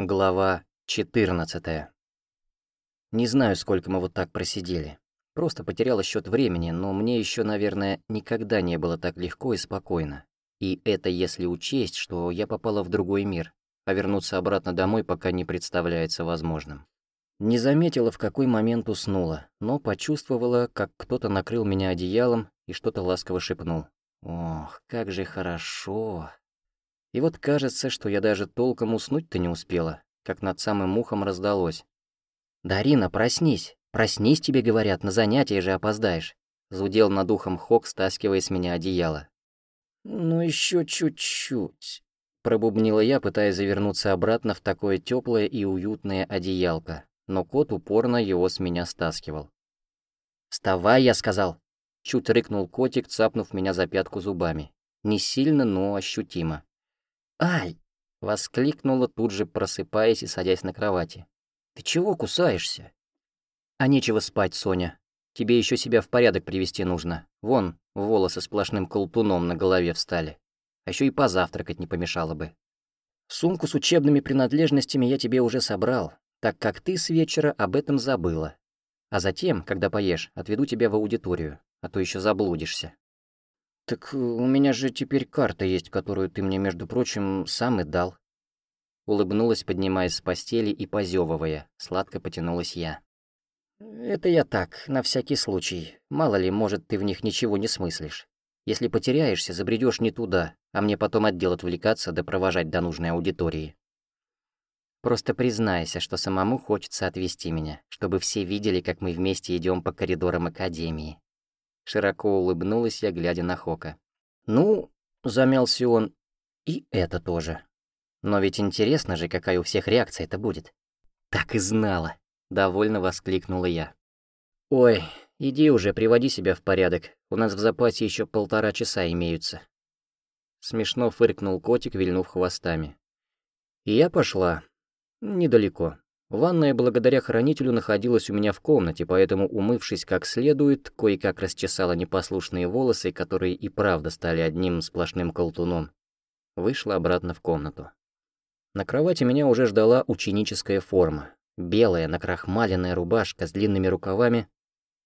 Глава 14. Не знаю, сколько мы вот так просидели. Просто потеряла счет времени, но мне еще, наверное, никогда не было так легко и спокойно. И это если учесть, что я попала в другой мир, а вернуться обратно домой пока не представляется возможным. Не заметила, в какой момент уснула, но почувствовала, как кто-то накрыл меня одеялом и что-то ласково шепнул. «Ох, как же хорошо!» И вот кажется, что я даже толком уснуть-то не успела, как над самым ухом раздалось. «Дарина, проснись! Проснись, тебе говорят, на занятия же опоздаешь!» Зудел над ухом Хок, стаскивая с меня одеяло. «Ну еще чуть-чуть», — пробубнила я, пытаясь завернуться обратно в такое теплое и уютное одеялко, но кот упорно его с меня стаскивал. «Вставай, я сказал!» — чуть рыкнул котик, цапнув меня за пятку зубами. Не сильно, но ощутимо. «Ай!» — воскликнула тут же, просыпаясь и садясь на кровати. «Ты чего кусаешься?» «А нечего спать, Соня. Тебе еще себя в порядок привести нужно. Вон, волосы сплошным колтуном на голове встали. А еще и позавтракать не помешало бы. Сумку с учебными принадлежностями я тебе уже собрал, так как ты с вечера об этом забыла. А затем, когда поешь, отведу тебя в аудиторию, а то еще заблудишься. «Так э, у меня же теперь карта есть, которую ты мне, между прочим, сам и дал». Улыбнулась, поднимаясь с постели и позевывая. Сладко потянулась я. «Это я так, на всякий случай. Мало ли, может, ты в них ничего не смыслишь. Если потеряешься, забредешь не туда, а мне потом отдел отвлекаться да провожать до нужной аудитории. Просто признайся, что самому хочется отвезти меня, чтобы все видели, как мы вместе идем по коридорам Академии. Широко улыбнулась я, глядя на Хока. «Ну», — замялся он, — «и это тоже. Но ведь интересно же, какая у всех реакция это будет». «Так и знала», — довольно воскликнула я. «Ой, иди уже, приводи себя в порядок. У нас в запасе еще полтора часа имеются». Смешно фыркнул котик, вильнув хвостами. И я пошла. Недалеко. Ванная благодаря хранителю находилась у меня в комнате, поэтому, умывшись как следует, кое-как расчесала непослушные волосы, которые и правда стали одним сплошным колтуном. Вышла обратно в комнату. На кровати меня уже ждала ученическая форма. Белая, накрахмаленная рубашка с длинными рукавами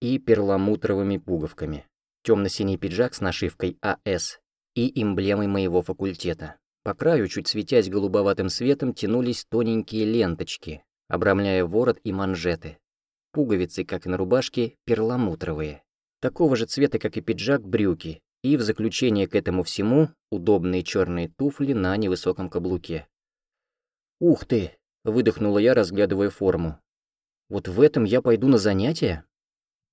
и перламутровыми пуговками. Темно-синий пиджак с нашивкой АС и эмблемой моего факультета. По краю, чуть светясь голубоватым светом, тянулись тоненькие ленточки, обрамляя ворот и манжеты. Пуговицы, как и на рубашке, перламутровые. Такого же цвета, как и пиджак, брюки. И в заключение к этому всему удобные черные туфли на невысоком каблуке. «Ух ты!» — выдохнула я, разглядывая форму. «Вот в этом я пойду на занятия?»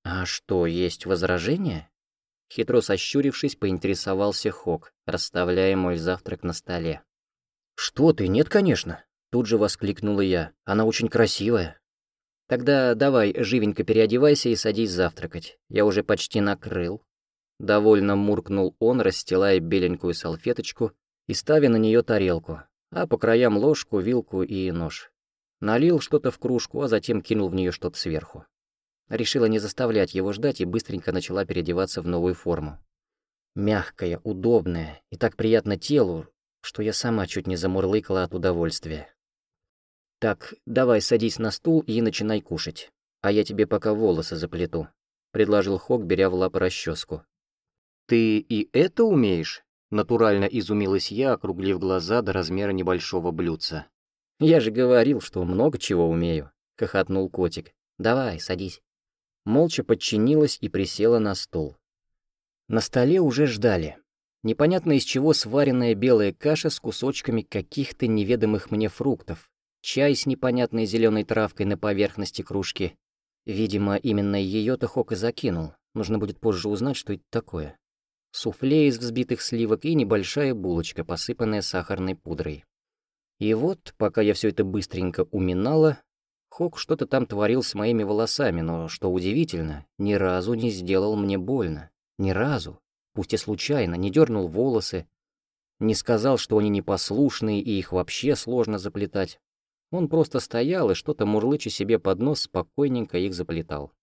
«А что, есть возражения?» Хитро сощурившись, поинтересовался Хок, расставляя мой завтрак на столе. «Что ты, нет, конечно!» Тут же воскликнула я. «Она очень красивая». «Тогда давай, живенько переодевайся и садись завтракать. Я уже почти накрыл». Довольно муркнул он, расстилая беленькую салфеточку и ставя на нее тарелку, а по краям ложку, вилку и нож. Налил что-то в кружку, а затем кинул в нее что-то сверху. Решила не заставлять его ждать и быстренько начала переодеваться в новую форму. Мягкая, удобная и так приятно телу, что я сама чуть не замурлыкала от удовольствия. «Так, давай садись на стул и начинай кушать, а я тебе пока волосы заплету», — предложил Хок, беря в лапы расческу. «Ты и это умеешь?» — натурально изумилась я, округлив глаза до размера небольшого блюдца. «Я же говорил, что много чего умею», — хохотнул котик. «Давай, садись». Молча подчинилась и присела на стул. На столе уже ждали. Непонятно из чего сваренная белая каша с кусочками каких-то неведомых мне фруктов, чай с непонятной зеленой травкой на поверхности кружки. Видимо, именно ее-то Хок и закинул. Нужно будет позже узнать, что это такое. Суфле из взбитых сливок и небольшая булочка, посыпанная сахарной пудрой. И вот, пока я все это быстренько уминала, Хок что-то там творил с моими волосами, но, что удивительно, ни разу не сделал мне больно. Ни разу. Пусть и случайно, не дернул волосы, не сказал, что они непослушные и их вообще сложно заплетать. Он просто стоял и что-то мурлыча себе под нос спокойненько их заплетал.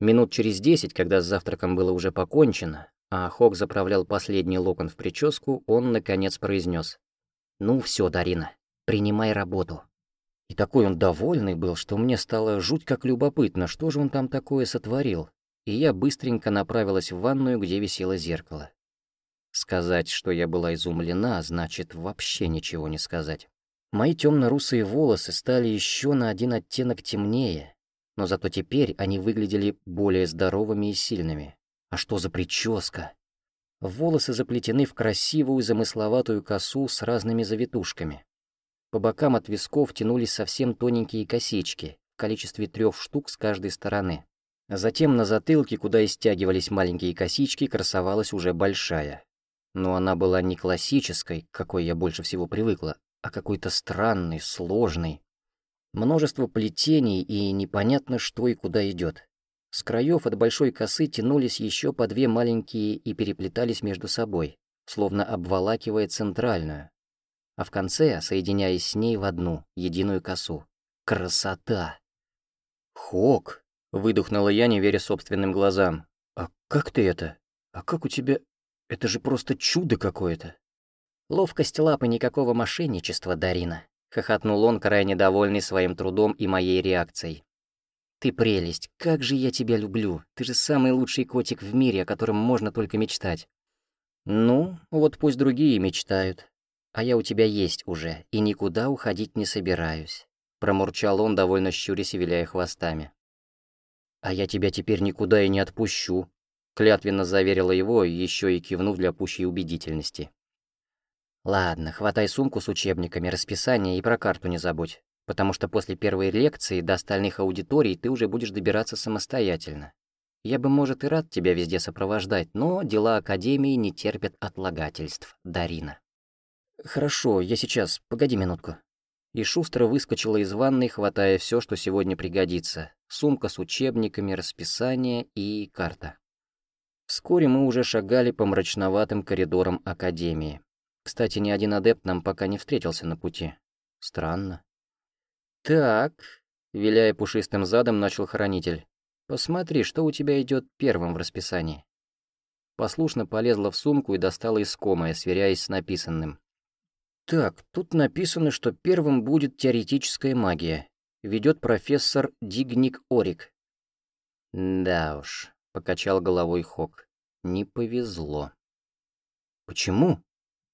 Минут через десять, когда с завтраком было уже покончено, а Хок заправлял последний локон в прическу, он, наконец, произнес: «Ну все, Дарина, принимай работу». И такой он довольный был, что мне стало жуть как любопытно, что же он там такое сотворил, и я быстренько направилась в ванную, где висело зеркало. Сказать, что я была изумлена, значит вообще ничего не сказать. Мои темно-русые волосы стали еще на один оттенок темнее, но зато теперь они выглядели более здоровыми и сильными. А что за прическа? Волосы заплетены в красивую замысловатую косу с разными завитушками. По бокам от висков тянулись совсем тоненькие косички, в количестве трех штук с каждой стороны. Затем на затылке, куда и стягивались маленькие косички, красовалась уже большая. Но она была не классической, к какой я больше всего привыкла, а какой-то странный, сложный. Множество плетений и непонятно что и куда идет. С краев от большой косы тянулись еще по две маленькие и переплетались между собой, словно обволакивая центральную, а в конце соединяясь с ней в одну, единую косу. Красота! «Хок!» — выдохнула я, не веря собственным глазам. «А как ты это? А как у тебя... Это же просто чудо какое-то!» «Ловкость лапы никакого мошенничества, Дарина», — хохотнул он, крайне довольный своим трудом и моей реакцией. «Ты прелесть, как же я тебя люблю. Ты же самый лучший котик в мире, о котором можно только мечтать». «Ну, вот пусть другие мечтают. А я у тебя есть уже, и никуда уходить не собираюсь», — промурчал он, довольно щурясь и виляя хвостами. «А я тебя теперь никуда и не отпущу», — клятвенно заверила его, еще и кивнув для пущей убедительности. Ладно, хватай сумку с учебниками, расписание и про карту не забудь, потому что после первой лекции до остальных аудиторий ты уже будешь добираться самостоятельно. Я бы, может, и рад тебя везде сопровождать, но дела Академии не терпят отлагательств, Дарина. Хорошо, я сейчас, погоди минутку. И шустро выскочила из ванной, хватая все, что сегодня пригодится. Сумка с учебниками, расписание и карта. Вскоре мы уже шагали по мрачноватым коридорам Академии. Кстати, ни один адепт нам пока не встретился на пути. Странно. «Так», — виляя пушистым задом, начал хранитель. «Посмотри, что у тебя идет первым в расписании». Послушно полезла в сумку и достала искомое, сверяясь с написанным. «Так, тут написано, что первым будет теоретическая магия. Ведет профессор Дигник Орик». «Да уж», — покачал головой Хок. «Не повезло». «Почему?»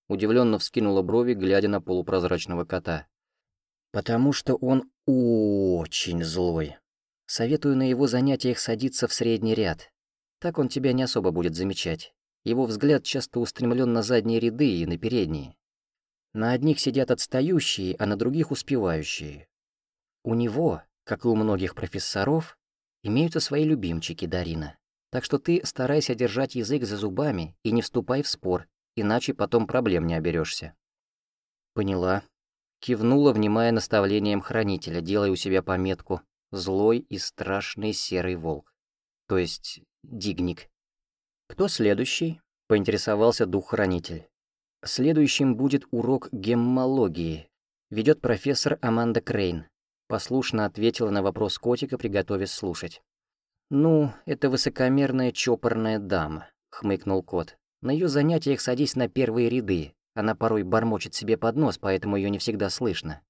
Удивленно вскинула брови, глядя на полупрозрачного кота. «Потому что он очень злой. Советую на его занятиях садиться в средний ряд. Так он тебя не особо будет замечать. Его взгляд часто устремлен на задние ряды и на передние. На одних сидят отстающие, а на других успевающие. У него, как и у многих профессоров, имеются свои любимчики, Дарина. Так что ты старайся держать язык за зубами и не вступай в спор, иначе потом проблем не оберешься. Поняла. Кивнула, внимая наставлением хранителя, делая у себя пометку «Злой и страшный серый волк». То есть Дигник. «Кто следующий?» — поинтересовался дух-хранитель. «Следующим будет урок геммологии. Ведет профессор Аманда Крейн». Послушно ответила на вопрос котика, приготовясь слушать. «Ну, это высокомерная чопорная дама», — хмыкнул кот. На ее занятиях садись на первые ряды. Она порой бормочет себе под нос, поэтому ее не всегда слышно.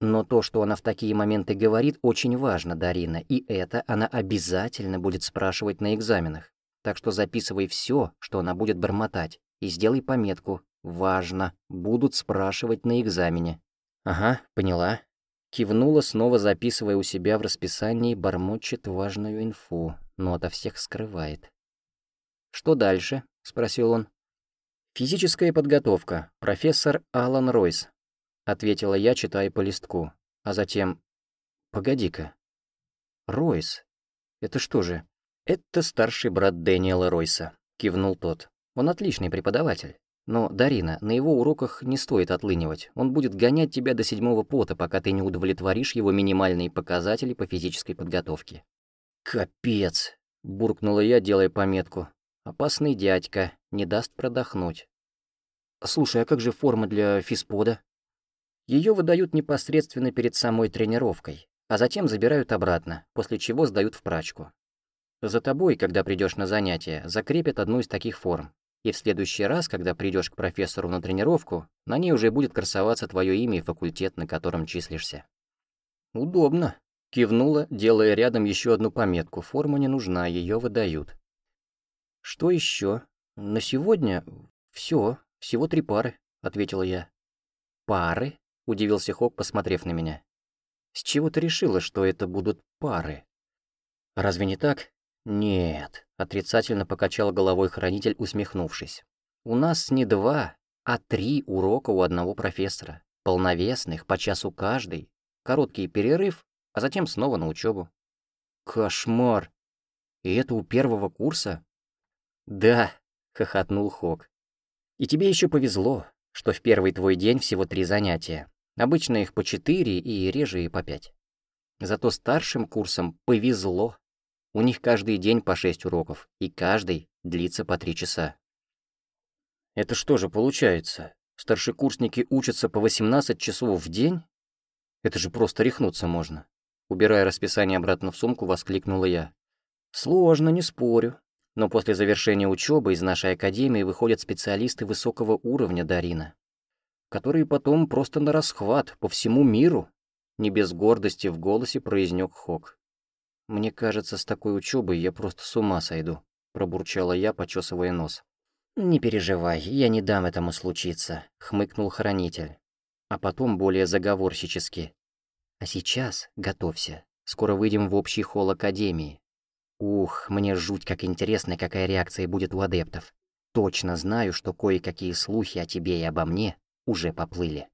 Но то, что она в такие моменты говорит, очень важно, Дарина, и это она обязательно будет спрашивать на экзаменах. Так что записывай все, что она будет бормотать, и сделай пометку «Важно, будут спрашивать на экзамене». «Ага, поняла». Кивнула, снова записывая у себя в расписании, бормочет важную инфу, но ото всех скрывает. «Что дальше?» — спросил он. «Физическая подготовка. Профессор Алан Ройс», — ответила я, читая по листку. А затем... «Погоди-ка. Ройс? Это что же?» «Это старший брат Дэниела Ройса», — кивнул тот. «Он отличный преподаватель. Но, Дарина, на его уроках не стоит отлынивать. Он будет гонять тебя до седьмого пота, пока ты не удовлетворишь его минимальные показатели по физической подготовке». «Капец!» — буркнула я, делая пометку. Опасный дядька, не даст продохнуть. Слушай, а как же форма для физпода? Ее выдают непосредственно перед самой тренировкой, а затем забирают обратно, после чего сдают в прачку. За тобой, когда придешь на занятия, закрепят одну из таких форм, и в следующий раз, когда придешь к профессору на тренировку, на ней уже будет красоваться твое имя и факультет, на котором числишься. «Удобно», — кивнула, делая рядом еще одну пометку. Форма не нужна, ее выдают. «Что еще? На сегодня все, всего три пары», — ответила я. «Пары?» — удивился Хок, посмотрев на меня. «С чего ты решила, что это будут пары?» «Разве не так?» «Нет», — отрицательно покачал головой хранитель, усмехнувшись. «У нас не два, а три урока у одного профессора, полновесных, по часу каждый, короткий перерыв, а затем снова на учебу. «Кошмар! И это у первого курса?» «Да», — хохотнул Хок. «И тебе еще повезло, что в первый твой день всего три занятия. Обычно их по четыре и реже и по пять. Зато старшим курсам повезло. У них каждый день по шесть уроков, и каждый длится по три часа. Это что же получается? Старшекурсники учатся по 18 часов в день? Это же просто рехнуться можно. Убирая расписание обратно в сумку, воскликнула я. Сложно, не спорю. Но после завершения учебы из нашей академии выходят специалисты высокого уровня, Дарина, которые потом просто на расхват по всему миру, не без гордости в голосе произнёк Хок. «Мне кажется, с такой учебой я просто с ума сойду», — пробурчала я, почесывая нос. «Не переживай, я не дам этому случиться», — хмыкнул хранитель. А потом более заговорщически. «А сейчас готовься. Скоро выйдем в общий холл Академии. Ух, мне жуть как интересно, какая реакция будет у адептов. Точно знаю, что кое-какие слухи о тебе и обо мне уже поплыли».